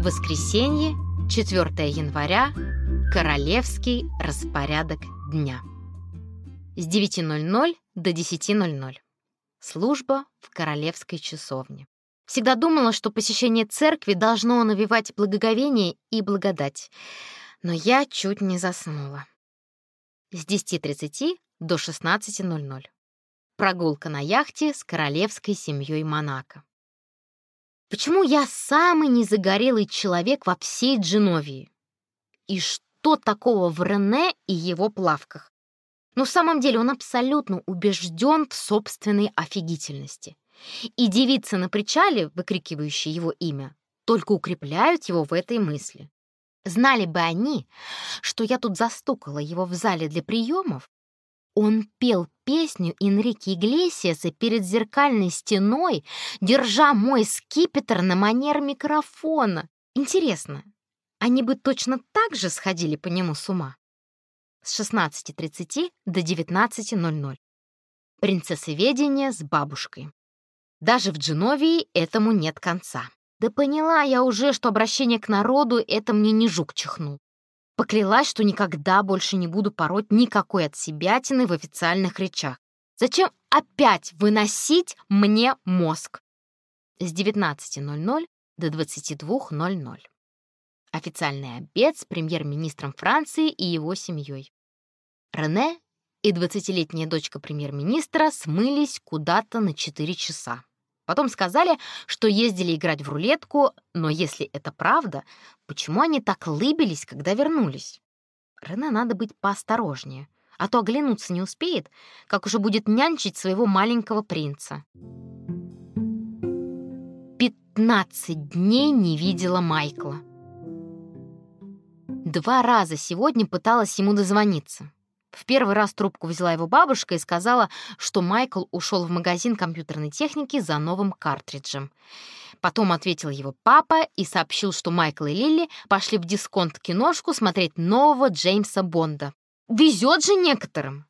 Воскресенье, 4 января, королевский распорядок дня. С 9.00 до 10.00. Служба в королевской часовне. Всегда думала, что посещение церкви должно навевать благоговение и благодать. Но я чуть не заснула. С 10.30 до 16.00. Прогулка на яхте с королевской семьей Монако. Почему я самый незагорелый человек во всей Дженовии? И что такого в Рене и его плавках? Но в самом деле он абсолютно убежден в собственной офигительности. И девицы на причале, выкрикивающие его имя, только укрепляют его в этой мысли. Знали бы они, что я тут застукала его в зале для приемов, он пел песню Энрике Иглесиаса перед зеркальной стеной, держа мой скипетр на манер микрофона. Интересно, они бы точно так же сходили по нему с ума? С 16.30 до 19.00. Принцессоведение с бабушкой. Даже в Дженовии этому нет конца. Да поняла я уже, что обращение к народу — это мне не жук чихнул. Поклялась, что никогда больше не буду пороть никакой от себятины в официальных речах. Зачем опять выносить мне мозг? С 19.00 до 22.00. Официальный обед с премьер-министром Франции и его семьей. Рене и 20-летняя дочка премьер-министра смылись куда-то на 4 часа. Потом сказали, что ездили играть в рулетку, но если это правда, почему они так лыбились, когда вернулись? Рене надо быть поосторожнее, а то оглянуться не успеет, как уже будет нянчить своего маленького принца. Пятнадцать дней не видела Майкла. Два раза сегодня пыталась ему дозвониться. В первый раз трубку взяла его бабушка и сказала, что Майкл ушел в магазин компьютерной техники за новым картриджем. Потом ответил его папа и сообщил, что Майкл и Лили пошли в дисконт-киношку смотреть нового Джеймса Бонда. Везет же некоторым!